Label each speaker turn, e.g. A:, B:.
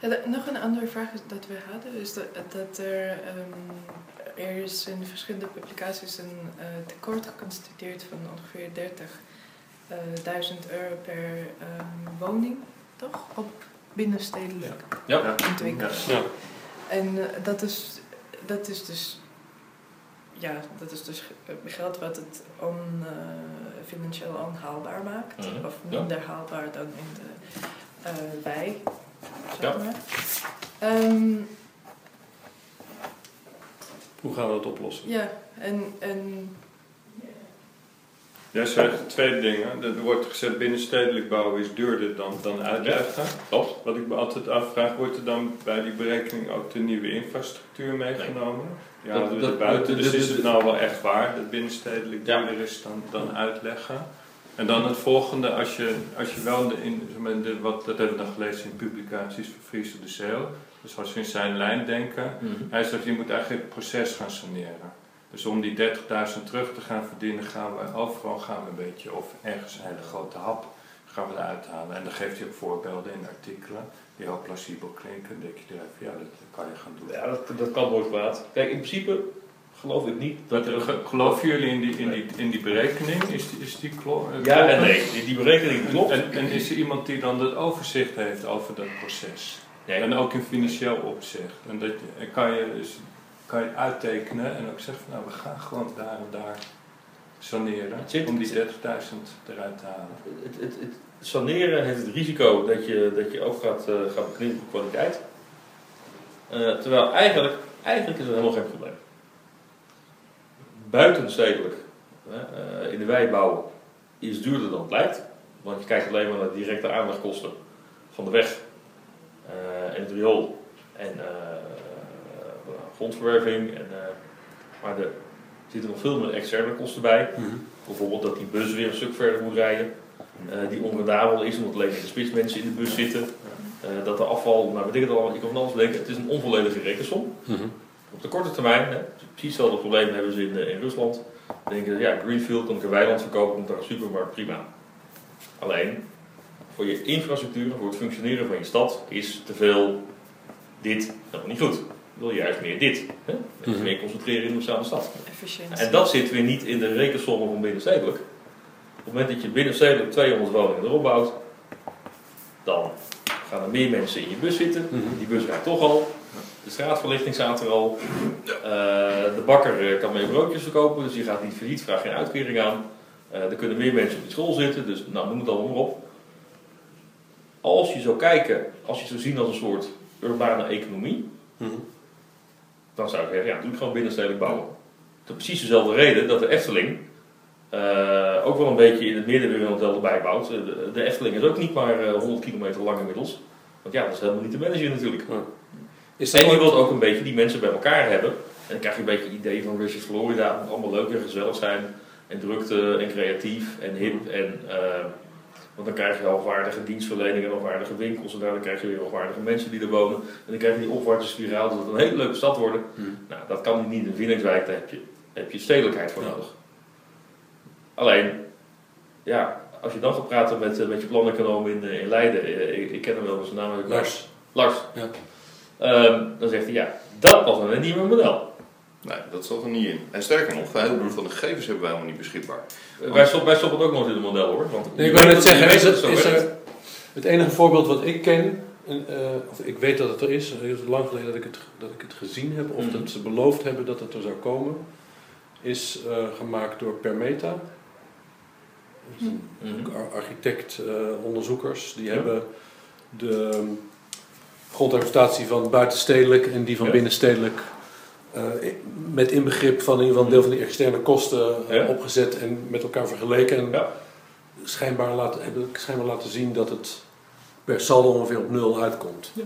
A: Ja, nog een andere vraag dat we hadden is dat, dat er, ehm, er is in verschillende publicaties een eh, tekort geconstateerd van ongeveer 30.000 euro per ehm, woning, toch? Op binnenstedelijk
B: Ja.
A: ontwikkeling.
C: Ja.
A: En eh, dat, is, dat is dus, ja, dat is dus ge- geld wat het on, eh, financieel onhaalbaar maakt.
B: Mhm.
A: Of
B: Ja.
A: minder haalbaar dan in de eh zeg
B: Ja.
A: Ehm,
C: Hoe gaan we dat oplossen?
A: ja, en, en
D: Jij zegt twee dingen. Er wordt gezegd binnenstedelijk bouwen is duurder dan, dan uitleggen.
B: Klopt.
D: Wat ik me altijd afvraag, wordt er dan bij die berekening ook de nieuwe infrastructuur meegenomen? Ja,
B: Dat-
D: buiten.
B: dat-
D: Dus
B: dat-
D: is het nou wel echt waar dat binnenstedelijk
B: Ja.
D: duurder is dan, dan uitleggen? En dan het volgende, als je, als je wel de, in, de, wat, dat hebben we dan gelezen in publicaties van Friese de Zeeuw. Dus als we in zijn lijn denken,
B: Mhm.
D: hij zegt je moet eigenlijk het proces gaan saneren. Dus om die 30.000 terug te gaan verdienen, gaan we overal gaan we een beetje, of ergens een hele grote hap, gaan we eruit halen. En dan geeft hij ook voorbeelden in artikelen die heel plausibel klinken. Dan denk je ja, dat kan je gaan doen.
B: Ja, dat, dat kan nooit kwaad. Kijk, in principe geloof ik niet dat er...
D: ge- geloven jullie in die, in die, in die berekening? Is die, is die klo- eh,
B: Ja en nee, die, die berekening klopt.
D: En, en is er iemand die dan het overzicht heeft over dat proces?
B: Nee.
D: En ook in financieel opzicht. En dat en kan je dus kan je uittekenen en ook zeggen van nou we gaan gewoon daar en daar saneren
B: zit-
D: om die 30.000 eruit te halen.
B: Het, het, het saneren heeft het risico dat je, dat je ook gaat, eh gaat beklimmen op kwaliteit. Eh, terwijl eigenlijk, eigenlijk is dat helemaal geen probleem. Buitenstedelijk, eh, in de weibouw, is duurder dan het lijkt. Want je kijkt alleen maar naar de directe aanlegkosten van de weg eh, en het riool en eh, grondverwerving. En, maar er zitten nog veel meer externe kosten bij. Bijvoorbeeld dat die bus weer een stuk verder moet rijden. die onrendabel is omdat alleen in de spits mensen in de bus zitten. dat de afval, nou weet ik het allemaal, je kan van alles bedenken. Het is een onvolledige rekensom.
C: Mhm.
B: Op de korte termijn, hè, precies hetzelfde probleem hebben ze in, eh, in Rusland. Dan denken ze, ja, Greenfield kan ik een weiland verkopen, komt daar een supermarkt, prima. Alleen, voor je infrastructuur, voor het functioneren van je stad, is te veel dit helemaal niet goed. Je wil juist meer dit. Hè?
C: Mhm.
B: Meer concentreren in de bestaande stad.
A: efficiëntie.
B: En dat zit weer niet in de rekensommen van binnenstedelijk. Op het moment dat je binnenstedelijk 200 woningen erop bouwt, dan gaan er meer mensen in je bus zitten.
C: Mhm.
B: Die bus rijdt toch al. De straatverlichting staat er al. Eh, de bakker eh, kan meer broodjes verkopen, dus die gaat niet failliet, vraagt geen uitkering aan. Eh, er kunnen meer mensen op die school zitten, dus nou, noem het allemaal maar op. Als je zou kijken, als je zou zien als een soort urbane economie,
C: Mhm.
B: dan zou ik zeggen, ja, doe het gewoon binnenstedelijk bouwen. Voor precies dezelfde reden dat de Efteling ook wel een beetje in het midden weer een hotel erbij bouwt. De, de Efteling is ook niet maar eh, 100 kilometer lang inmiddels. Want ja, dat is helemaal niet te managen natuurlijk.
C: Is
B: En je wilt ook een beetje die mensen bij elkaar hebben. En dan krijg je een beetje het idee van Visit Florida. Het moet allemaal leuk en gezellig zijn. En drukte en creatief en hip. En, eh, want dan krijg je hoogwaardige dienstverlening en hoogwaardige winkels. En daarna krijg je weer hoogwaardige mensen die er wonen. En dan krijg je die opwaartse spiraal. Dat het een hele leuke stad wordt.
C: Mhm.
B: Nou, dat kan niet in Vinningswijk. Daar heb je, heb je stedelijkheid voor nodig. Alleen, ja, als je dan gaat praten met, eh, met je planeconoom in, eh, in Leiden. eh, Ik, ik ken hem wel, zijn naam ik
C: Lars.
B: Lars.
C: Ja.
B: Ehm, dan zegt hij, ja, dat was een nieuwe model.
E: Nee, dat zat er niet in. En sterker nog, een heleboel van de gegevens hebben wij helemaal niet beschikbaar.
B: Eh, Wij stoppen, wij stoppen het ook nooit in het model hoor. Want
C: Nee, ik
B: weet
C: net zeggen, is het,
B: het
C: is er, het enige voorbeeld wat ik ken, en, eh, of ik weet dat het er is, het is lang geleden dat ik het, dat ik het gezien heb, of
B: Mhm.
C: dat ze beloofd hebben dat het er zou komen, is eh, gemaakt door Permeta. Dat is een
B: Mhm.
C: ar- architect, eh, onderzoekers, die
B: Ja.
C: hebben de grondexploitatie van buitenstedelijk en die van
B: Ja.
C: binnenstedelijk eh, met inbegrip van in ieder geval een deel van die externe kosten eh,
B: Ja.
C: opgezet en met elkaar vergeleken. En
B: Ja.
C: schijnbaar laten, hebben schijnbaar laten zien dat het per saldo ongeveer op nul uitkomt.
B: Ja.